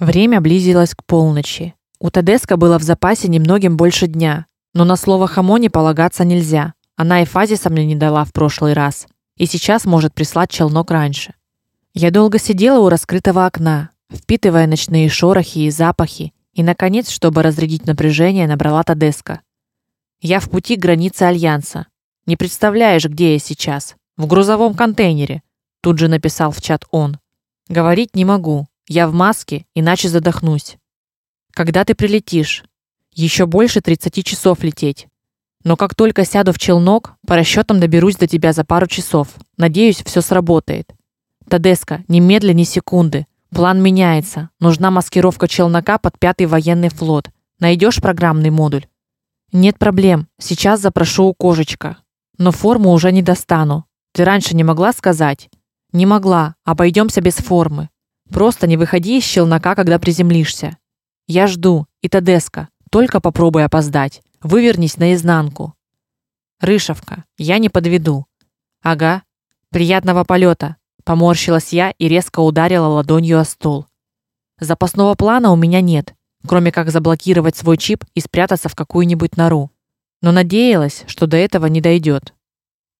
Время близилось к полночи. У Тедеска было в запасе немногим больше дня, но на слово Хамони полагаться нельзя. Она и фазиса мне не дала в прошлый раз, и сейчас может прислать челнок раньше. Я долго сидела у раскрытого окна, впитывая ночные шорохи и запахи, и наконец, чтобы разрядить напряжение, набрала Тедеска. Я в пути к границе альянса. Не представляешь, где я сейчас? В грузовом контейнере, тут же написал в чат он. Говорить не могу. Я в маске, иначе задохнусь. Когда ты прилетишь? Еще больше 30 часов лететь. Но как только сяду в челнок, по расчетам доберусь до тебя за пару часов. Надеюсь, все сработает. Тадеска, немедля ни секунды. План меняется. Нужна маскировка челнока под пятый военный флот. Найдешь программный модуль? Нет проблем. Сейчас запрошу у кожечка. Но форму уже не достану. Ты раньше не могла сказать? Не могла. Обойдемся без формы. Просто не выходи из челнока, когда приземлишься. Я жду. И Тадеска, только попробуй опоздать. Вывернись наизнанку. Рышевка, я не подведу. Ага. Приятного полета. Поморщилась я и резко ударила ладонью о стол. Запасного плана у меня нет, кроме как заблокировать свой чип и спрятаться в какую-нибудь нору. Но надеялась, что до этого не дойдет.